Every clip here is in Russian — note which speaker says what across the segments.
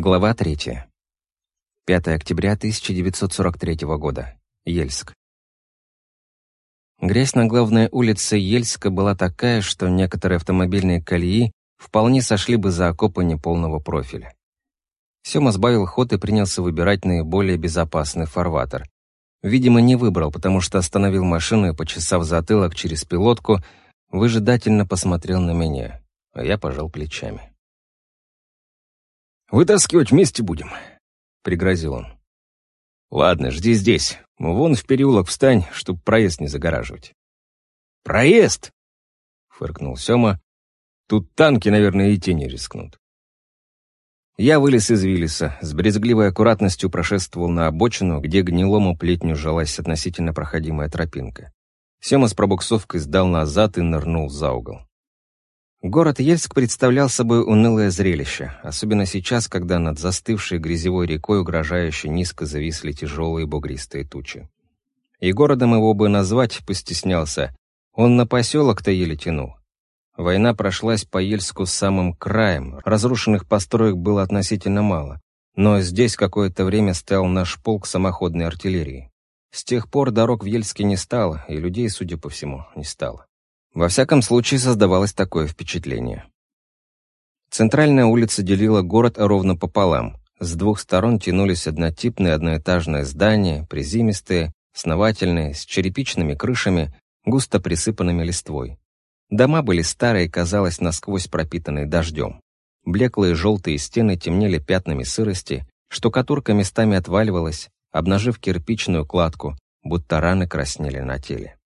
Speaker 1: Глава 3. 5 октября 1943 года. Ельск. Грязь на главной улице Ельска была такая, что некоторые автомобильные колеи вполне сошли бы за окопы неполного профиля. Сёма сбавил ход и принялся выбирать наиболее безопасный фарватер. Видимо, не выбрал, потому что остановил машину и, почесав затылок через пилотку, выжидательно посмотрел на меня, а я пожал плечами.
Speaker 2: «Вытаскивать вместе будем», — пригрозил он. «Ладно, жди здесь. Вон в переулок встань, чтоб проезд не загораживать». «Проезд!» — фыркнул Сёма. «Тут танки, наверное, идти не рискнут». Я вылез из Виллиса, с брезгливой аккуратностью прошествовал на обочину, где гнилому плетню жалась относительно проходимая тропинка. Сёма с пробуксовкой сдал назад и нырнул за угол. Город Ельск представлял собой унылое зрелище, особенно сейчас, когда над застывшей грязевой рекой угрожающе низко зависли тяжелые бугристые тучи. И городом его бы назвать постеснялся, он на поселок-то еле тянул. Война прошлась по Ельску самым краем, разрушенных построек было относительно мало, но здесь какое-то время стоял наш полк самоходной артиллерии. С тех пор дорог в Ельске не стало, и людей, судя по всему, не стало. Во всяком случае, создавалось такое впечатление. Центральная улица делила город ровно пополам. С двух сторон тянулись однотипные одноэтажные здания, приземистые, основательные, с черепичными крышами, густо присыпанными листвой. Дома были старые, казалось, насквозь пропитанные дождем. Блеклые желтые стены темнели пятнами сырости, штукатурка местами отваливалась, обнажив кирпичную кладку, будто раны краснели на теле.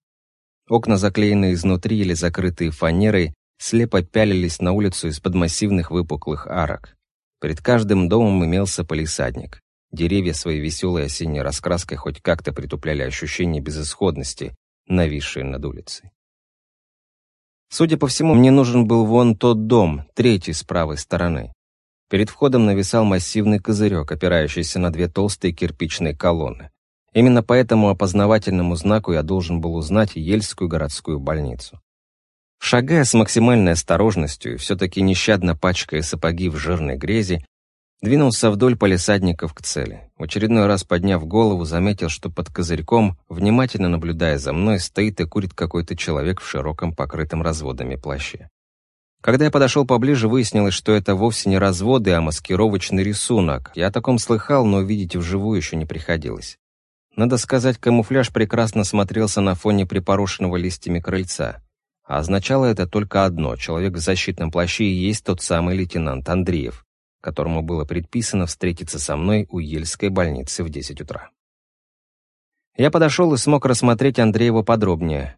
Speaker 2: Окна, заклеенные изнутри или закрытые фанерой, слепо пялились на улицу из-под массивных выпуклых арок. Перед каждым домом имелся полисадник. Деревья своей веселой осенней раскраской хоть как-то притупляли ощущение безысходности, нависшее над улицей. Судя по всему, мне нужен был вон тот дом, третий с правой стороны. Перед входом нависал массивный козырек, опирающийся на две толстые кирпичные колонны. Именно по этому опознавательному знаку я должен был узнать Ельскую городскую больницу. Шагая с максимальной осторожностью, все-таки нещадно пачкая сапоги в жирной грязи, двинулся вдоль полисадников к цели. В очередной раз подняв голову, заметил, что под козырьком, внимательно наблюдая за мной, стоит и курит какой-то человек в широком покрытом разводами плаще. Когда я подошел поближе, выяснилось, что это вовсе не разводы, а маскировочный рисунок. Я о таком слыхал, но видеть вживую еще не приходилось. Надо сказать, камуфляж прекрасно смотрелся на фоне припорошенного листьями крыльца. А означало это только одно — человек в защитном плаще и есть тот самый лейтенант Андреев, которому было предписано встретиться со мной у Ельской больницы в 10 утра. Я подошел и смог рассмотреть Андреева подробнее.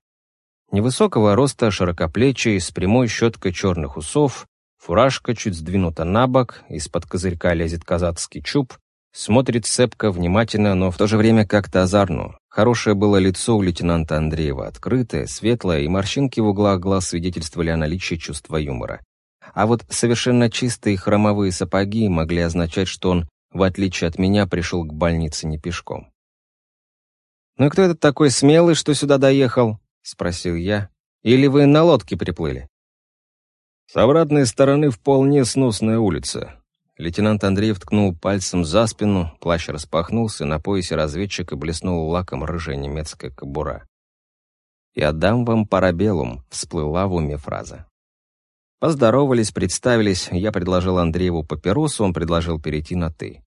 Speaker 2: Невысокого роста, широкоплечий, с прямой щеткой черных усов, фуражка чуть сдвинута на бок, из-под козырька лезет казацкий чуб, Смотрит цепко, внимательно, но в то же время как-то озорно. Хорошее было лицо у лейтенанта Андреева, открытое, светлое, и морщинки в углах глаз свидетельствовали о наличии чувства юмора. А вот совершенно чистые хромовые сапоги могли означать, что он, в отличие от меня, пришел к больнице не пешком. «Ну и кто этот такой смелый, что сюда доехал?» — спросил я. «Или вы на лодке приплыли?» «С обратной стороны вполне сносная улица.
Speaker 1: Лейтенант Андреев ткнул пальцем за спину, плащ распахнулся, на поясе разведчика блеснул лаком рыжая немецкая кобура. «Я дам вам парабеллум», — всплыла в уме фраза. Поздоровались, представились, я предложил Андрееву папиросу, он предложил перейти на «ты».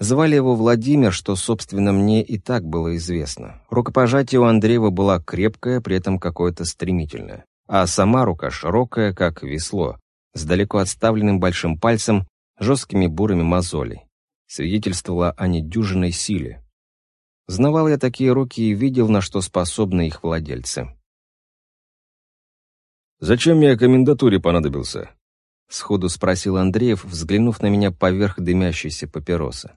Speaker 1: Звали его Владимир, что, собственно, мне и так было известно. Рукопожатие у Андреева была крепкое, при этом какое-то стремительное. А сама рука широкая, как весло, с далеко отставленным большим пальцем жесткими бурыми мозолей. Свидетельствовало о недюжинной силе. Знавал я такие руки и видел, на что способны их владельцы.
Speaker 2: «Зачем я комендатуре понадобился?»
Speaker 1: — сходу спросил Андреев, взглянув на меня поверх дымящейся папиросы.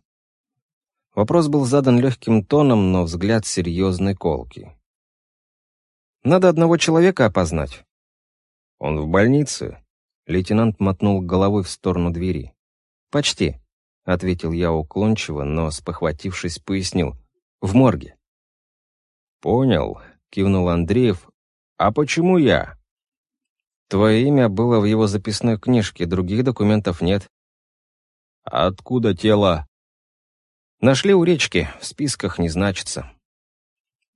Speaker 1: Вопрос был задан легким тоном, но взгляд серьезный колкий. «Надо одного человека опознать».
Speaker 2: «Он в больнице?»
Speaker 1: Лейтенант мотнул головой в сторону двери.
Speaker 2: «Почти», — ответил я уклончиво, но, спохватившись, пояснил. «В морге».
Speaker 1: «Понял», — кивнул Андреев. «А почему я?» «Твое имя было в его записной книжке, других документов нет».
Speaker 2: Откуда тело?»
Speaker 1: «Нашли у речки, в списках не значится».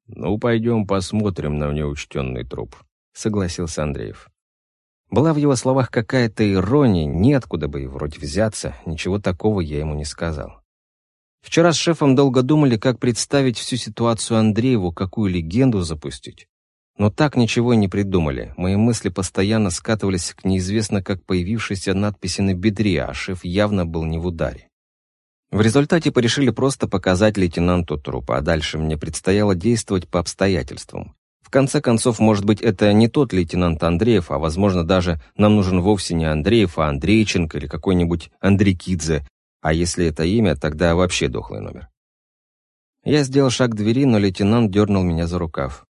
Speaker 2: «Ну, пойдем посмотрим на неучтенный труп», — согласился Андреев.
Speaker 1: Была в его словах какая-то ирония, неоткуда бы и вроде взяться, ничего такого я ему не сказал. Вчера с шефом долго думали, как представить всю ситуацию Андрееву, какую легенду запустить. Но так ничего и не придумали. Мои мысли постоянно скатывались к неизвестно как появившейся надписи на бедре, а шеф явно был не в ударе. В результате порешили просто показать лейтенанту труп, а дальше мне предстояло действовать по обстоятельствам. В конце концов, может быть, это не тот лейтенант Андреев, а, возможно, даже нам нужен вовсе не Андреев, а Андрейченко или какой-нибудь Андрейкидзе, а если это имя, тогда вообще дохлый номер. Я сделал шаг к двери, но лейтенант дернул меня за рукав.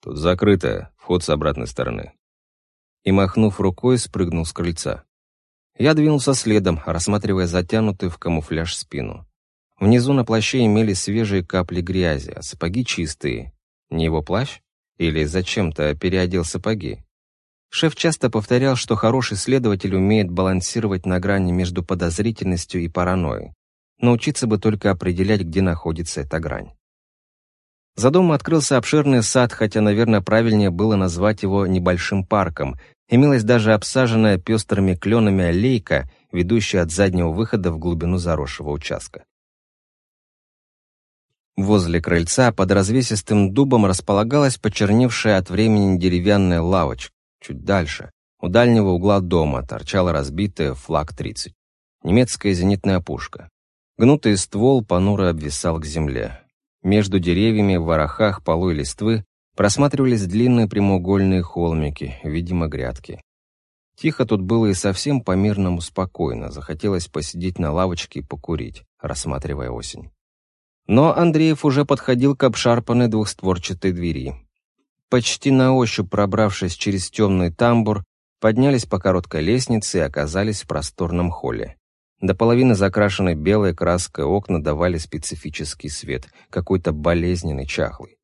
Speaker 2: «Тут закрыто, вход с обратной стороны».
Speaker 1: И, махнув рукой, спрыгнул с крыльца. Я двинулся следом, рассматривая затянутую в камуфляж спину. Внизу на плаще имели свежие капли грязи, а сапоги чистые. Не его плащ? Или зачем-то переодел сапоги? Шеф часто повторял, что хороший следователь умеет балансировать на грани между подозрительностью и паранойей. Научиться бы только определять, где находится эта грань. За домом открылся обширный сад, хотя, наверное, правильнее было назвать его небольшим парком. Имелась даже обсаженная пестрыми кленами аллейка, ведущая от заднего выхода в глубину заросшего участка. Возле крыльца под развесистым дубом располагалась почерневшая от времени деревянная лавочка. Чуть дальше, у дальнего угла дома, торчала разбитая флаг-30. Немецкая зенитная пушка. Гнутый ствол понуро обвисал к земле. Между деревьями в ворохах полой листвы просматривались длинные прямоугольные холмики, видимо, грядки. Тихо тут было и совсем по-мирному спокойно. Захотелось посидеть на лавочке и покурить, рассматривая осень. Но Андреев уже подходил к обшарпанной двухстворчатой двери. Почти на ощупь пробравшись через темный тамбур, поднялись по короткой лестнице и оказались в просторном холле. До половины закрашенной белой краской окна давали специфический свет, какой-то болезненный, чахлый.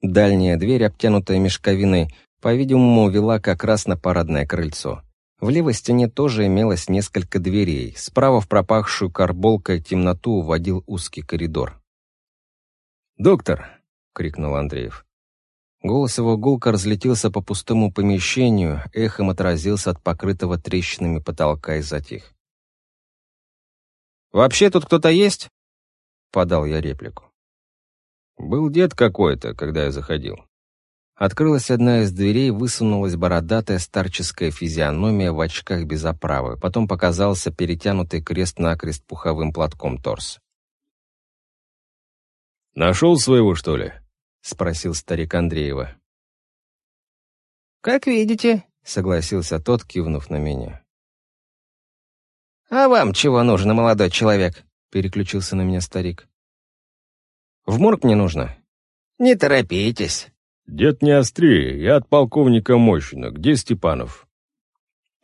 Speaker 1: Дальняя дверь, обтянутая мешковиной, по-видимому, вела как раз на парадное крыльцо. В левой стене тоже имелось несколько дверей. Справа в пропахшую карболкой темноту уводил узкий коридор. «Доктор!» крикнул Андреев. Голос его гулко разлетелся по пустому помещению, эхом отразился от покрытого трещинами потолка и затих. «Вообще тут кто-то есть?» — подал я реплику. «Был дед какой-то, когда я заходил». Открылась одна из дверей, высунулась бородатая старческая физиономия в очках без оправы, потом показался перетянутый крест-накрест пуховым платком торс.
Speaker 2: «Нашел своего, что ли?»
Speaker 1: — спросил старик Андреева.
Speaker 3: «Как видите», —
Speaker 1: согласился тот, кивнув на меня.
Speaker 3: «А вам чего нужно, молодой человек?»
Speaker 1: — переключился на меня старик. «В морг мне нужно».
Speaker 3: «Не торопитесь».
Speaker 2: «Дед, не остри, я от полковника Мощина. Где Степанов?»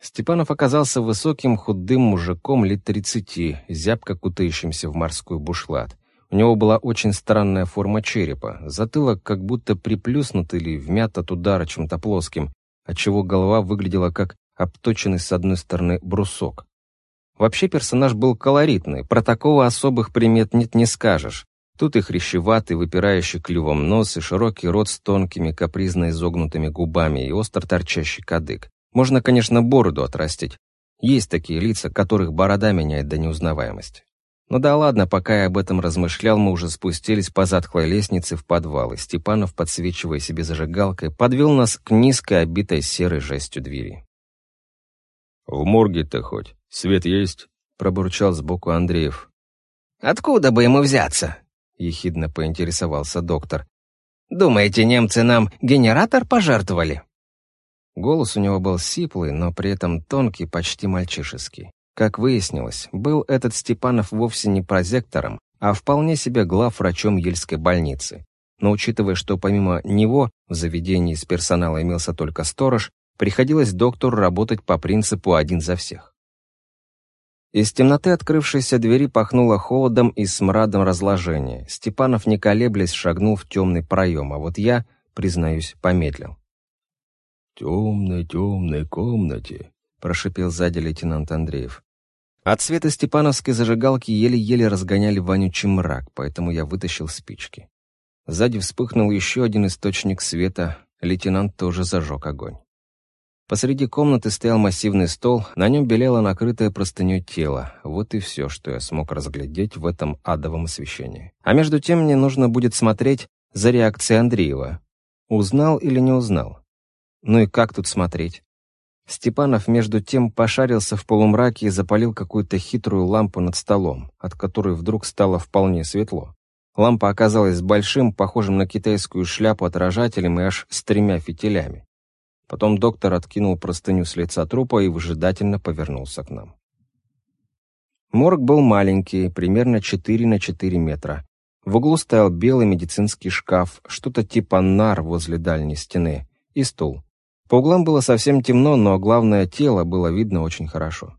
Speaker 1: Степанов оказался высоким, худым мужиком лет тридцати, зябко кутающимся в морской бушлат. У него была очень странная форма черепа, затылок как будто приплюснут или вмят от удара чем-то плоским, отчего голова выглядела как обточенный с одной стороны брусок. Вообще персонаж был колоритный, про такого особых примет нет не скажешь. Тут и хрящеватый, выпирающий клювом нос, и широкий рот с тонкими капризно изогнутыми губами, и остро торчащий кадык. Можно, конечно, бороду отрастить. Есть такие лица, которых борода меняет до неузнаваемости. Ну да ладно, пока я об этом размышлял, мы уже спустились по затхлой лестнице в подвал, и Степанов, подсвечивая себе зажигалкой, подвел нас к низкой, обитой серой жестью двери.
Speaker 2: «В морге-то хоть свет есть?» — пробурчал сбоку Андреев.
Speaker 3: «Откуда бы ему взяться?»
Speaker 1: — ехидно поинтересовался доктор.
Speaker 3: «Думаете, немцы нам генератор пожертвовали?»
Speaker 1: Голос у него был сиплый, но при этом тонкий, почти мальчишеский. Как выяснилось, был этот Степанов вовсе не прозектором, а вполне себе главврачом Ельской больницы. Но учитывая, что помимо него в заведении из персонала имелся только сторож, приходилось доктору работать по принципу «один за всех». Из темноты открывшейся двери пахнуло холодом и смрадом разложения. Степанов, не колеблясь, шагнул в темный проем, а вот я, признаюсь, помедлил.
Speaker 2: «В темной-темной комнате», —
Speaker 1: прошипел сзади лейтенант Андреев. От света степановской зажигалки еле-еле разгоняли вонючий мрак, поэтому я вытащил спички. Сзади вспыхнул еще один источник света, лейтенант тоже зажег огонь. Посреди комнаты стоял массивный стол, на нем белело накрытое простыней тело. Вот и все, что я смог разглядеть в этом адовом освещении. А между тем мне нужно будет смотреть за реакцией Андреева. Узнал или не узнал? Ну и как тут смотреть? Степанов между тем пошарился в полумраке и запалил какую-то хитрую лампу над столом, от которой вдруг стало вполне светло. Лампа оказалась большим, похожим на китайскую шляпу отражателем и аж с тремя фитилями. Потом доктор откинул простыню с лица трупа и выжидательно повернулся к нам. Морг был маленький, примерно 4 на 4 метра. В углу стоял белый медицинский шкаф, что-то типа нар возле дальней стены, и стул. По углам было совсем темно, но главное, тело было видно очень хорошо.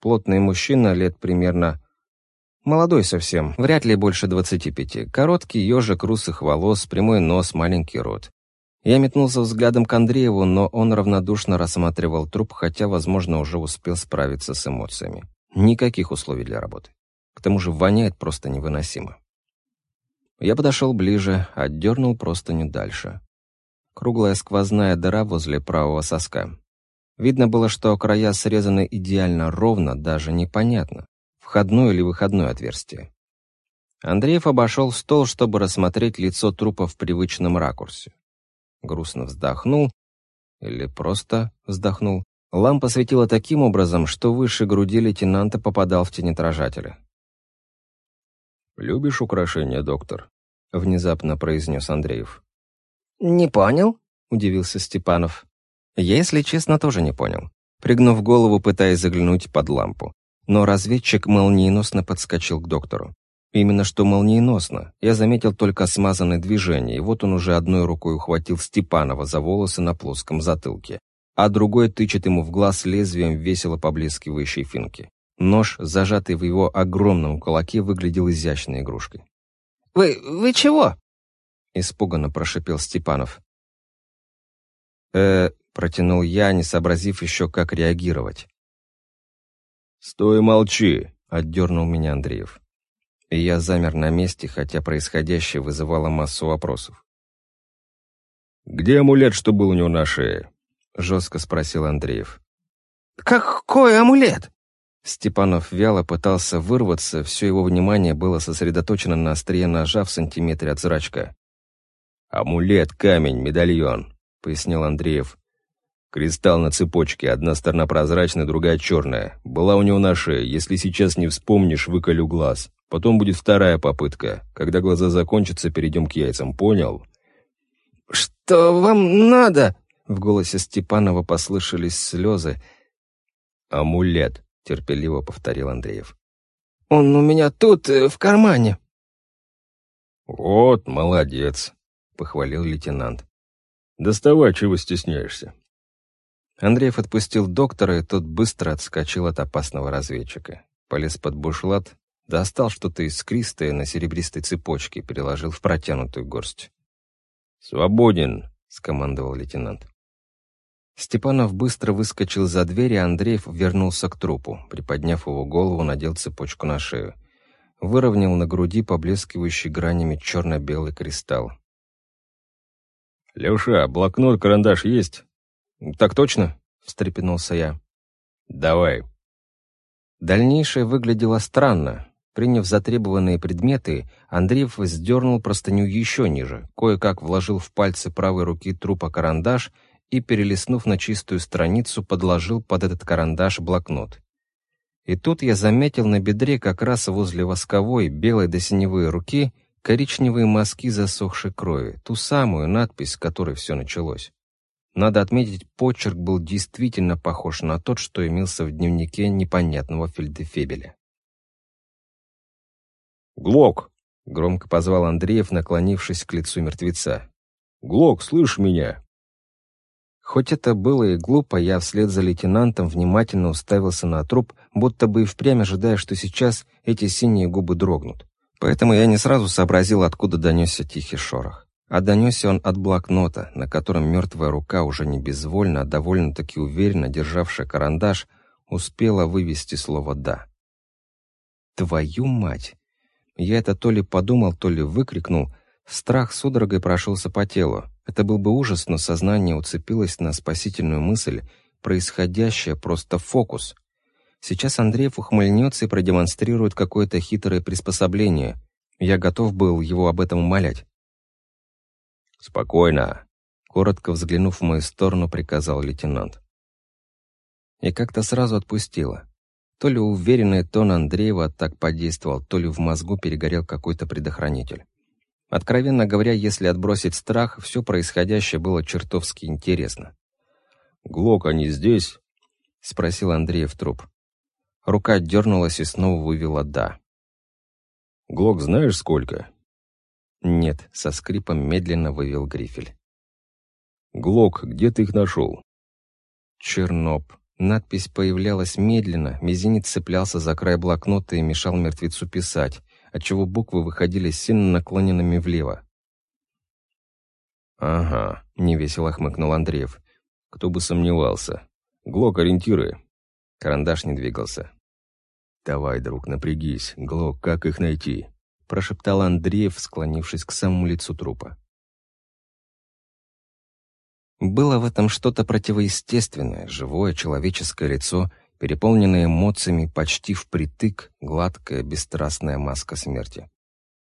Speaker 1: Плотный мужчина, лет примерно... Молодой совсем, вряд ли больше 25. Короткий ежик русых волос, прямой нос, маленький рот. Я метнулся взглядом к Андрееву, но он равнодушно рассматривал труп, хотя, возможно, уже успел справиться с эмоциями. Никаких условий для работы. К тому же воняет просто невыносимо. Я подошел ближе, отдернул просто не дальше. Круглая сквозная дыра возле правого соска. Видно было, что края срезаны идеально ровно, даже непонятно, входное или выходное отверстие. Андреев обошел стол, чтобы рассмотреть лицо трупа в привычном ракурсе грустно вздохнул или просто вздохнул. Лампа светила таким образом, что выше груди лейтенанта попадал в тенетражатели.
Speaker 2: «Любишь украшения, доктор?» — внезапно произнес Андреев.
Speaker 3: «Не понял?»
Speaker 1: — удивился Степанов. Я, если честно, тоже не понял, пригнув голову, пытаясь заглянуть под лампу. Но разведчик молниеносно подскочил к доктору. Именно что молниеносно. Я заметил только смазанное движение, и вот он уже одной рукой ухватил Степанова за волосы на плоском затылке, а другой тычет ему в глаз лезвием весело поблескивающей финки. Нож, зажатый в его огромном кулаке, выглядел изящной игрушкой.
Speaker 3: «Вы... вы чего?»
Speaker 1: — испуганно прошипел Степанов. э протянул я, не сообразив еще, как реагировать.
Speaker 2: «Стой, молчи!»
Speaker 1: — отдернул меня Андреев и я замер на месте, хотя происходящее вызывало массу вопросов.
Speaker 2: «Где амулет, что был у него на шее?»
Speaker 1: — жестко спросил Андреев.
Speaker 3: «Какой амулет?»
Speaker 1: Степанов вяло пытался вырваться, все его внимание было сосредоточено на острие ножа в сантиметре от зрачка.
Speaker 2: «Амулет, камень, медальон», — пояснил Андреев. «Кристалл на цепочке, одна сторона прозрачная, другая черная. Была у него на шее. Если сейчас не вспомнишь, выколю глаз. Потом будет вторая попытка. Когда глаза закончатся, перейдем к яйцам. Понял?
Speaker 3: «Что вам надо?»
Speaker 1: В голосе Степанова послышались слезы.
Speaker 2: «Амулет», —
Speaker 1: терпеливо повторил Андреев.
Speaker 3: «Он у меня тут, э, в кармане».
Speaker 2: «Вот, молодец», — похвалил лейтенант. «Доставай, чего стесняешься».
Speaker 1: Андреев отпустил доктора, и тот быстро отскочил от опасного разведчика. Полез под бушлат, Достал что-то искристое на серебристой цепочке, переложил в протянутую горсть.
Speaker 2: «Свободен!»
Speaker 1: — скомандовал лейтенант. Степанов быстро выскочил за дверь, и Андреев вернулся к трупу. Приподняв его голову, надел цепочку на шею. Выровнял на груди поблескивающий гранями черно-белый кристалл.
Speaker 2: «Леша, блокнот, карандаш есть?»
Speaker 1: «Так точно?» — встрепенулся я.
Speaker 2: «Давай».
Speaker 1: Дальнейшее выглядело странно. Приняв затребованные предметы, Андреев сдернул простыню еще ниже, кое-как вложил в пальцы правой руки трупа карандаш и, перелистнув на чистую страницу, подложил под этот карандаш блокнот. И тут я заметил на бедре как раз возле восковой, белой до синевой руки, коричневые мазки засохшей крови, ту самую надпись, с которой все началось. Надо отметить, почерк был действительно похож на тот, что имелся в дневнике непонятного фельдефебеля.
Speaker 2: «Глок!»
Speaker 1: — громко позвал Андреев, наклонившись к лицу мертвеца.
Speaker 2: «Глок, слышь меня?»
Speaker 1: Хоть это было и глупо, я вслед за лейтенантом внимательно уставился на труп, будто бы и впрямь ожидая, что сейчас эти синие губы дрогнут. Поэтому я не сразу сообразил, откуда донесся тихий шорох. А донесся он от блокнота, на котором мертвая рука, уже не безвольно, а довольно-таки уверенно державшая карандаш, успела вывести слово «да». «Твою мать!» Я это то ли подумал, то ли выкрикнул. Страх судорогой прошелся по телу. Это был бы ужас, но сознание уцепилось на спасительную мысль. Происходящее просто фокус. Сейчас Андреев ухмыльнется и продемонстрирует какое-то хитрое приспособление. Я готов был его об этом умолять.
Speaker 2: «Спокойно», —
Speaker 1: коротко взглянув в мою сторону, приказал лейтенант. И как-то сразу отпустило. То ли уверенный тон Андреева так подействовал, то ли в мозгу перегорел какой-то предохранитель. Откровенно говоря, если отбросить страх, все происходящее было чертовски интересно.
Speaker 2: «Глок, они здесь?»
Speaker 1: — спросил Андреев труп. Рука дернулась и снова вывела «да».
Speaker 2: «Глок знаешь сколько?»
Speaker 1: «Нет», — со скрипом медленно вывел грифель.
Speaker 2: «Глок, где ты их нашел?»
Speaker 1: «Черноп», Надпись появлялась медленно, мизинец цеплялся за край блокнота и мешал мертвецу писать, отчего буквы выходили сильно наклоненными влево.
Speaker 2: «Ага», —
Speaker 1: невесело хмыкнул Андреев.
Speaker 2: «Кто бы сомневался. Глок, ориентиры».
Speaker 1: Карандаш не двигался.
Speaker 2: «Давай, друг, напрягись. Глок, как их найти?»
Speaker 1: — прошептал Андреев, склонившись к самому лицу трупа. Было в этом что-то противоестественное, живое человеческое лицо, переполненное эмоциями почти впритык, гладкая, бесстрастная маска смерти.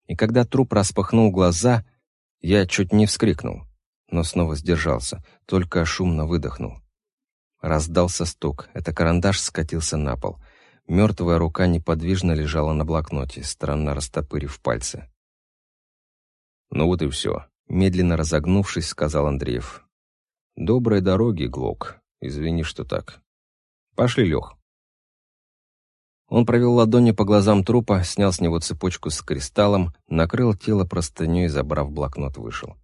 Speaker 1: И когда труп распахнул глаза, я чуть не вскрикнул, но снова сдержался, только шумно выдохнул. Раздался стук, это карандаш скатился на пол. Мертвая рука неподвижно лежала на блокноте, странно растопырив пальцы.
Speaker 2: «Ну вот и все», —
Speaker 1: медленно разогнувшись, сказал Андреев.
Speaker 2: «Доброй дороги, Глок. Извини, что так. Пошли, Лех».
Speaker 1: Он провел ладони по глазам трупа, снял с него цепочку с кристаллом, накрыл тело простыней забрав блокнот, вышел.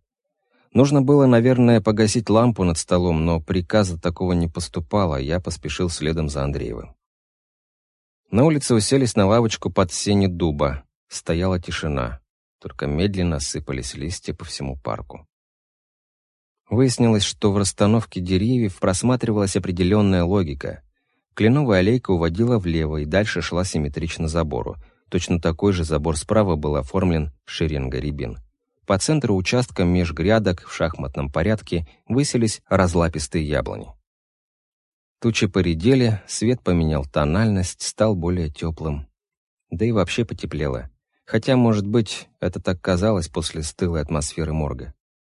Speaker 1: Нужно было, наверное, погасить лампу над столом, но приказа такого не поступало, я поспешил следом за Андреевым. На улице уселись на лавочку под сени дуба. Стояла тишина, только медленно сыпались листья по всему парку. Выяснилось, что в расстановке деревьев просматривалась определенная логика. Кленовая аллейка уводила влево и дальше шла симметрично забору. Точно такой же забор справа был оформлен шеренга рябин. По центру участка меж грядок в шахматном порядке высились разлапистые яблони. Тучи поредели, свет поменял тональность, стал более теплым. Да и вообще потеплело. Хотя, может быть, это так казалось после стылой атмосферы морга.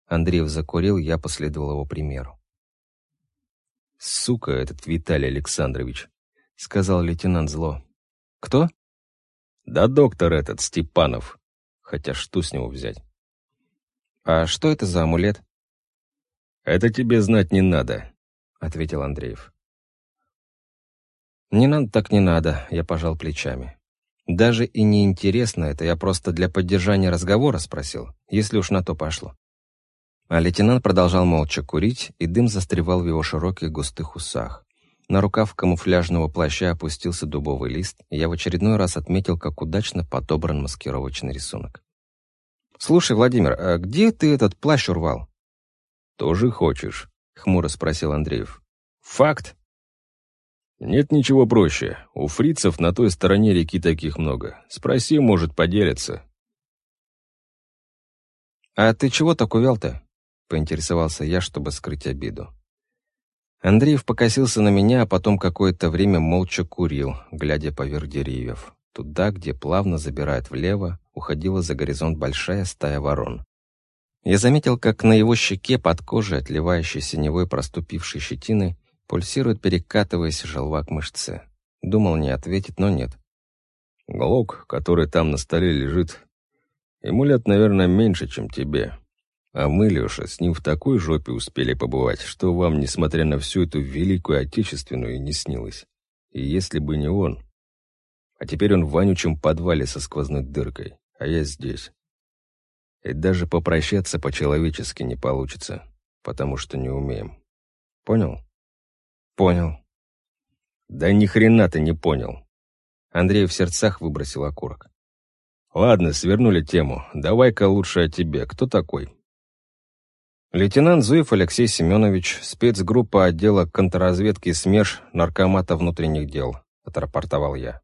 Speaker 1: Андреев закурил, я последовал его примеру.
Speaker 2: «Сука этот Виталий Александрович», —
Speaker 1: сказал лейтенант зло. «Кто?»
Speaker 2: «Да доктор этот, Степанов. Хотя что с него взять?»
Speaker 1: «А что это за амулет?»
Speaker 2: «Это тебе знать не надо», —
Speaker 1: ответил Андреев. «Не надо так не надо», — я пожал плечами. «Даже и не интересно это, я просто для поддержания разговора спросил, если уж на то пошло». А лейтенант продолжал молча курить, и дым застревал в его широких густых усах. На рукав камуфляжного плаща опустился дубовый лист, и я в очередной раз отметил, как удачно подобран маскировочный рисунок. «Слушай, Владимир, а где ты этот плащ урвал?»
Speaker 2: «Тоже хочешь?»
Speaker 1: — хмуро спросил Андреев.
Speaker 2: «Факт!» «Нет ничего проще. У фрицев на той стороне реки таких много. Спроси, может, поделятся».
Speaker 1: «А ты чего так увял-то?» — поинтересовался я, чтобы скрыть обиду. Андреев покосился на меня, а потом какое-то время молча курил, глядя поверх деревьев. Туда, где плавно забирает влево, уходила за горизонт большая стая ворон. Я заметил, как на его щеке под кожей, отливающей синевой проступившей щетины, пульсирует, перекатываясь желвак мышцы. Думал не ответить, но нет.
Speaker 2: «Глок, который там на столе лежит, ему лет, наверное, меньше, чем тебе. А мы, Леша, с ним в такой жопе успели побывать, что вам, несмотря на всю эту великую отечественную, не снилось. И если бы не он... А теперь он в вонючем подвале со сквозной дыркой, а я здесь. И даже попрощаться по-человечески не получится, потому что не умеем. Понял?
Speaker 1: Понял.
Speaker 2: Да ни хрена ты не понял.
Speaker 1: Андрей в сердцах выбросил окурок.
Speaker 2: Ладно, свернули тему. Давай-ка лучше о тебе. Кто такой? Лейтенант Зуев Алексей Семенович, спецгруппа отдела контрразведки СМЕРШ Наркомата внутренних дел, отрапортовал я.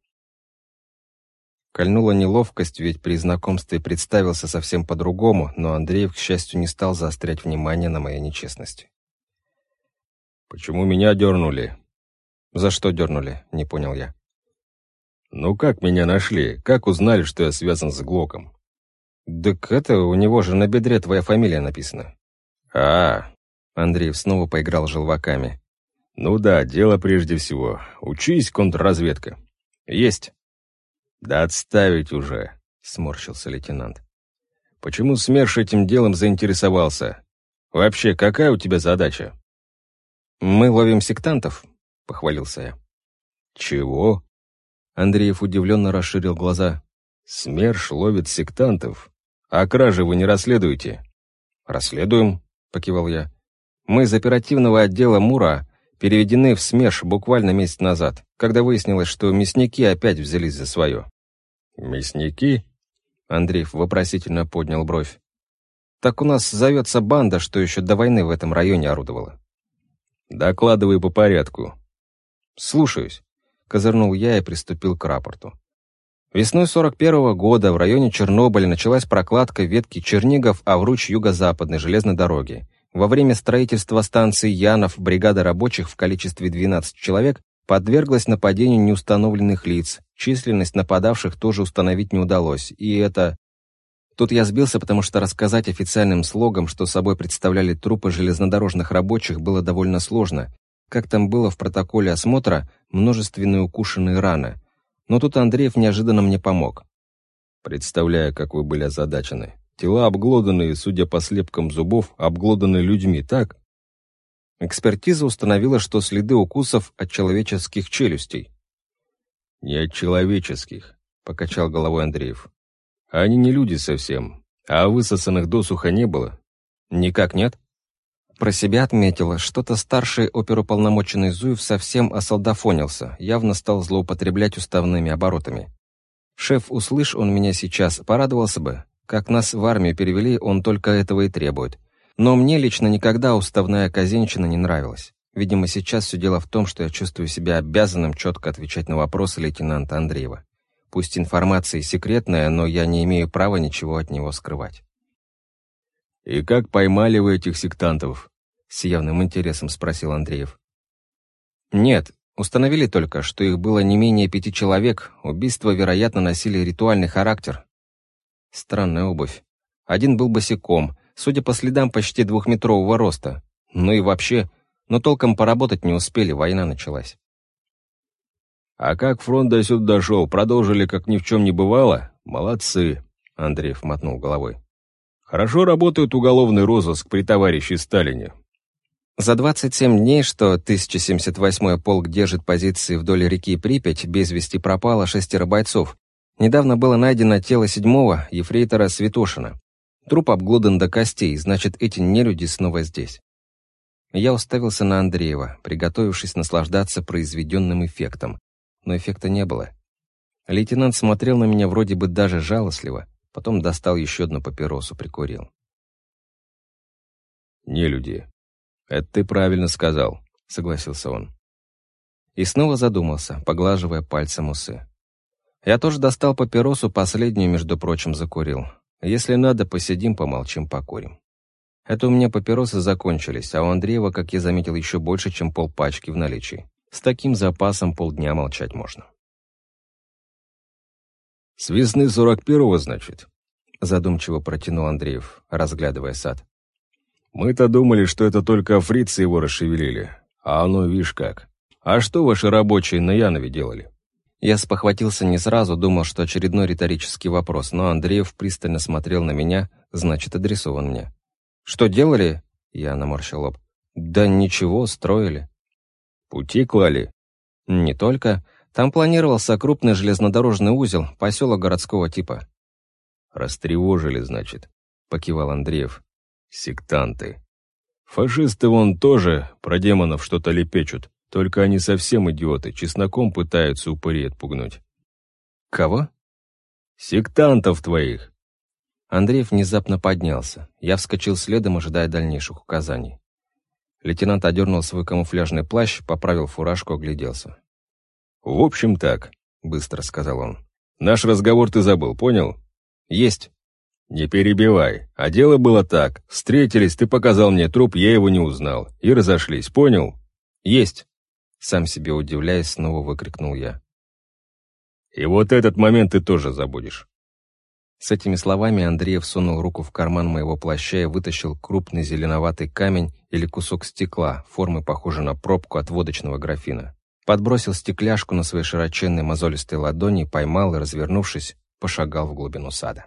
Speaker 2: Кольнула неловкость, ведь при знакомстве представился совсем по-другому, но Андреев, к счастью, не стал заострять внимание на моей нечестности. «Почему меня дернули?» «За что дернули?» — не понял я. «Ну как меня нашли? Как узнали, что я связан с Глоком?» «Так это, у него же на бедре твоя фамилия написана». «А, Андреев снова поиграл желваками. «Ну да, дело прежде всего. Учись, контрразведка». «Есть». «Да отставить уже», — сморщился лейтенант. «Почему СМЕРШ этим делом заинтересовался? Вообще, какая у тебя задача?» «Мы ловим сектантов», — похвалился я. «Чего?» Андреев удивленно расширил глаза. «СМЕРШ ловит сектантов? А кражи вы не расследуете?» «Расследуем», — покивал я. «Мы из оперативного отдела МУРА переведены в СМЕРШ буквально месяц назад, когда выяснилось, что мясники опять взялись за свое. «Мясники?» Андреев вопросительно поднял бровь. «Так у нас зовется банда, что еще до войны в этом районе орудовала». «Докладывай по порядку». «Слушаюсь», — козырнул я и приступил к рапорту. Весной 41 -го года в районе Чернобыля началась прокладка ветки Чернигов-Авруч юго-западной железной дороги. Во время строительства станции Янов бригада рабочих в количестве 12 человек подверглась нападению неустановленных лиц, численность нападавших тоже установить не удалось, и это... Тут я сбился, потому что рассказать официальным слогом, что собой представляли трупы железнодорожных рабочих, было довольно сложно. Как там было в протоколе осмотра, множественные укушенные раны. Но тут Андреев неожиданно мне помог. Представляю, как вы были озадачены. Тела обглоданные, судя по слепкам зубов, обглоданы людьми, так? Экспертиза установила, что следы укусов от человеческих челюстей. «Не от человеческих», — покачал головой Андреев. «Они не люди совсем, а высосанных досуха не было». «Никак нет?» Про себя отметила, что-то старший оперуполномоченный Зуев совсем осолдафонился, явно стал злоупотреблять уставными оборотами. «Шеф, услышь он меня сейчас, порадовался бы. Как нас в армию перевели, он только этого и требует. Но мне лично никогда уставная казенщина не нравилась. Видимо, сейчас все дело в том, что я чувствую себя обязанным четко отвечать на вопросы лейтенанта Андреева. Пусть информация секретная, но я не имею права ничего от него скрывать. «И как поймали вы этих сектантов?» — с явным интересом спросил Андреев. «Нет, установили только, что их было не менее пяти человек, убийства, вероятно, носили ритуальный характер. Странная обувь. Один был босиком, судя по следам почти двухметрового роста. Ну и вообще, но толком поработать не успели, война началась. «А как фронт до сюда дошел? Продолжили, как ни в чем не бывало? Молодцы!» — Андреев мотнул головой. «Хорошо работает уголовный розыск при товарище Сталине». За 27 дней, что 1078-й полк держит позиции вдоль реки Припять, без вести пропало шестеро бойцов. Недавно было найдено тело седьмого, ефрейтора Святошина. Труп обглодан до костей, значит, эти нелюди снова здесь. Я уставился на Андреева, приготовившись наслаждаться произведенным эффектом. Но эффекта не было. Лейтенант смотрел на меня вроде бы даже жалостливо, потом достал еще одну папиросу, прикурил. «Не люди. Это ты правильно сказал», — согласился он. И снова задумался, поглаживая пальцем усы. Я тоже достал папиросу, последнюю, между прочим, закурил. Если надо, посидим, помолчим, покурим. Это у меня папиросы закончились, а у Андреева, как я заметил, еще больше, чем полпачки в наличии. С таким запасом полдня молчать можно. «С весны сорок первого, значит?» Задумчиво протянул Андреев, разглядывая сад. «Мы-то думали, что это только фрицы его расшевелили. А оно, видишь как. А что ваши рабочие на Янове делали?» Я спохватился не сразу, думал, что очередной риторический вопрос, но Андреев пристально смотрел на меня, значит, адресован мне. «Что делали?» — я наморщил лоб. «Да ничего, строили». «Пути клали?» «Не только. Там планировался крупный железнодорожный узел, поселок городского типа». «Растревожили, значит», — покивал Андреев. «Сектанты. Фашисты вон тоже про демонов что-то лепечут, только они совсем идиоты, чесноком пытаются упырей отпугнуть».
Speaker 3: «Кого?»
Speaker 2: «Сектантов твоих.
Speaker 1: Андреев внезапно поднялся. Я вскочил следом, ожидая дальнейших указаний. Лейтенант одернул свой камуфляжный плащ, поправил фуражку, огляделся.
Speaker 2: «В общем так», — быстро сказал он. «Наш разговор ты забыл, понял?»
Speaker 1: «Есть».
Speaker 2: «Не перебивай. А дело было так. Встретились, ты показал мне труп, я его не узнал. И разошлись, понял?»
Speaker 1: «Есть». Сам себе удивляясь, снова выкрикнул я.
Speaker 2: «И вот этот момент ты тоже забудешь.
Speaker 1: С этими словами Андреев сунул руку в карман моего плаща и вытащил крупный зеленоватый камень или кусок стекла, формы похожей на пробку от водочного графина. Подбросил стекляшку на своей широченной мозолистой ладони, поймал и, развернувшись, пошагал в глубину сада.